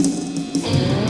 Música